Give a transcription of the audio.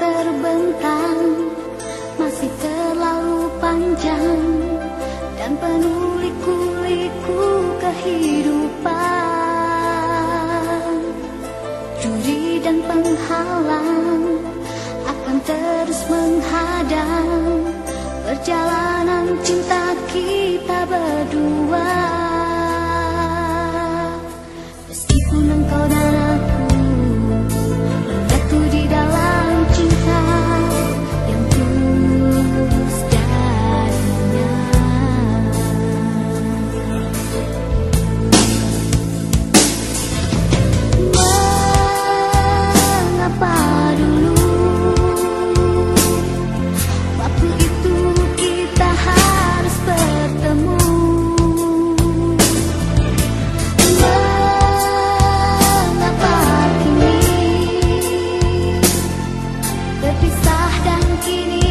terbentang Masih terlalu panjang Dan penuh liku-liku kehidupan. Duri dan penghalang Akan terus menghadang Perjalanan Kini